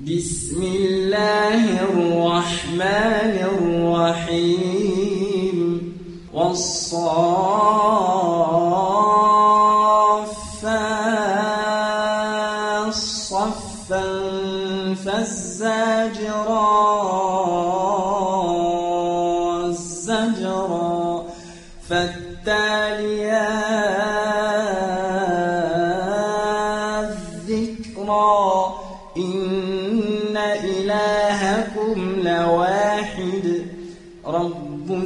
بسم الله الرحمن الرحيم والصافات صفا فالزاجرات زجرا فالتاليات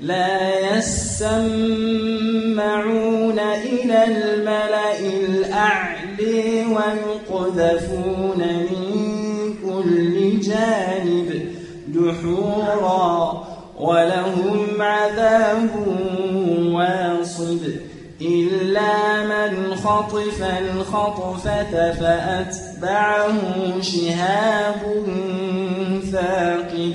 لا يسمعون إلى الملأ الأعلي ويقذفون من كل جانب دحورا ولهم عذاب واصب إلا من خطف الخطفة فأتبعه شهاب ثاقب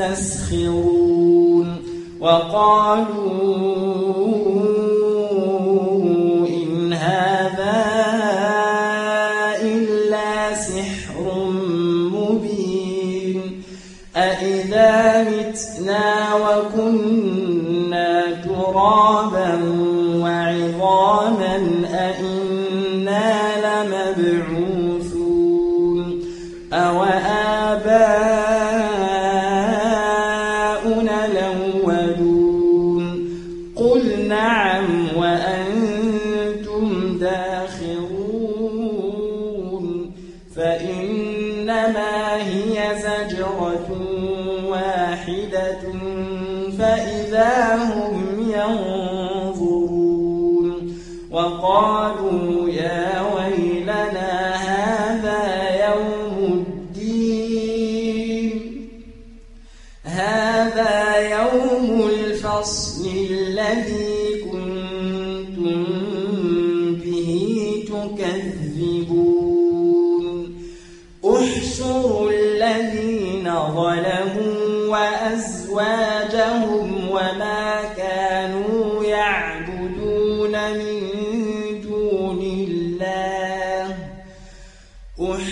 يستسخرون وقالوا إن هذا إلا سحر مبين أإذا متنا وكنا ترابا وعظاما أإنا لمبعوثون فإنما هي زجرة واحدة فإذا هم ينظرون وقالوا يا ويلنا هذا يوم الدين هذا يوم الفصل الذي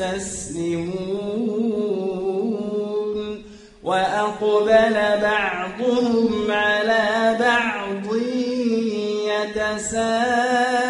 مستسلمون وأقبل بعضهم على بعض يتساءلون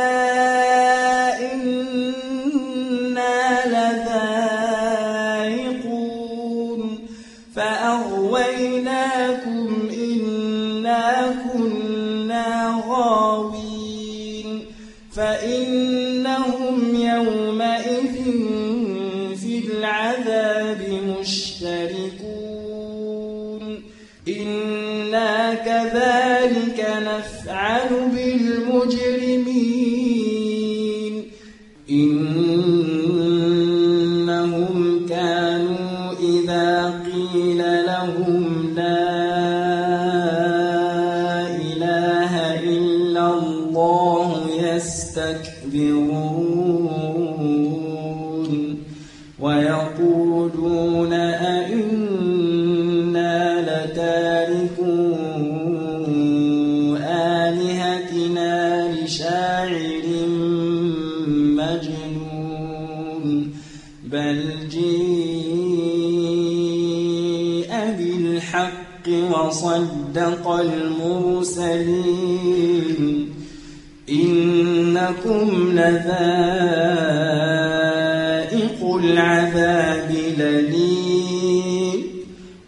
الغاوين فإنهم يومئذ في العذاب مشتركون إنا كذلك نفعل بالمجرمين لتاركو آلهتنا لشاعر مجنون بل جيء بالحق وصدق المرسلين. إنكم لذائق العذاب.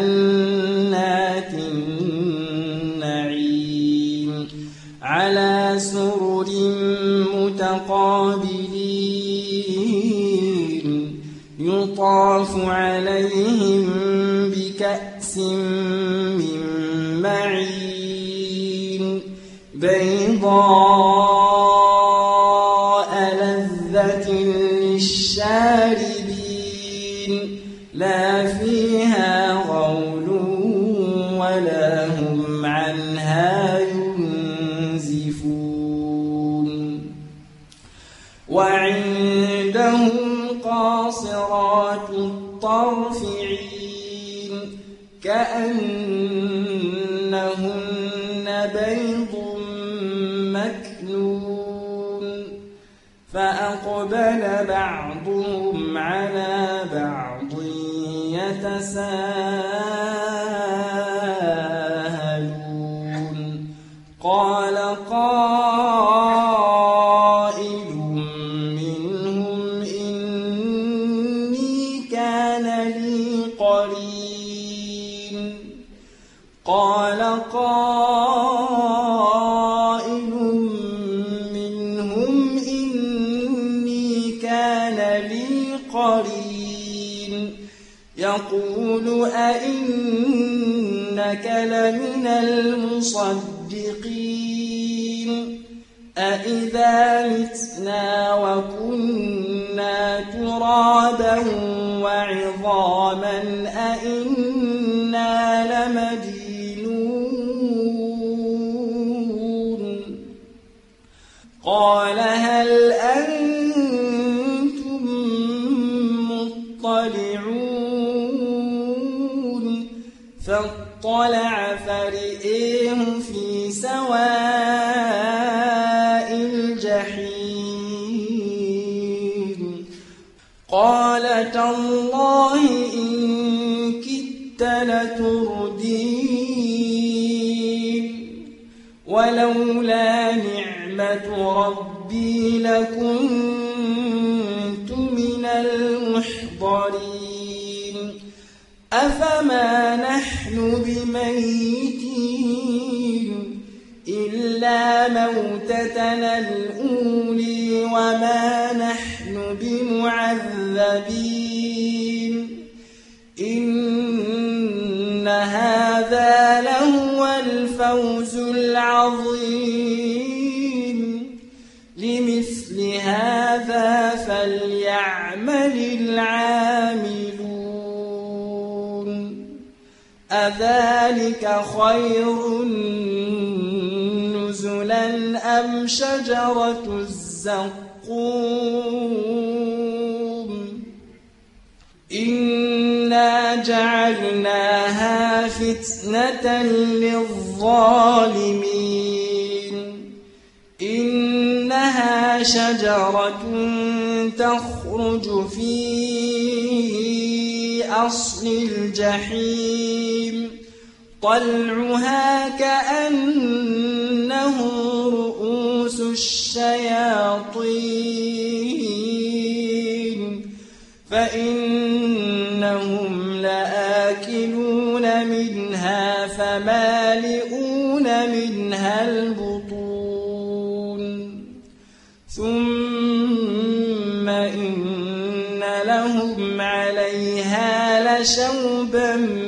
جنات النعيم على سرر متقابلين يطاف عليهم بكأس من معين بيضاء لذة للشاربين لا فيها كأنهن بيض مكنون. فأقبل بعضهم على بعض يتساءلون. يقول أئنك لمن المصدقين أإذا متنا وكنا ترابا وعظاما أئنا لمدينون قال قال تالله إن كدت لتردين ولولا نعمة ربي لكنت من المحضرين. أفما نحن بميتين إلا موتتنا الأولي وما نحن بمعذبين. إن هذا لهو الفوز العظيم. لمثل هذا فليعمل العاملون. أذلك خير نزلا أم شجرة الزقوم إنا جعلناها فتنة للظالمين. إنها شجرة تخرج في أصل الجحيم. طلعها كأنه رؤوس الشياطين فإنهم لآكلون منها فمالئون منها البطون. ثم إن لهم عليها لشوبا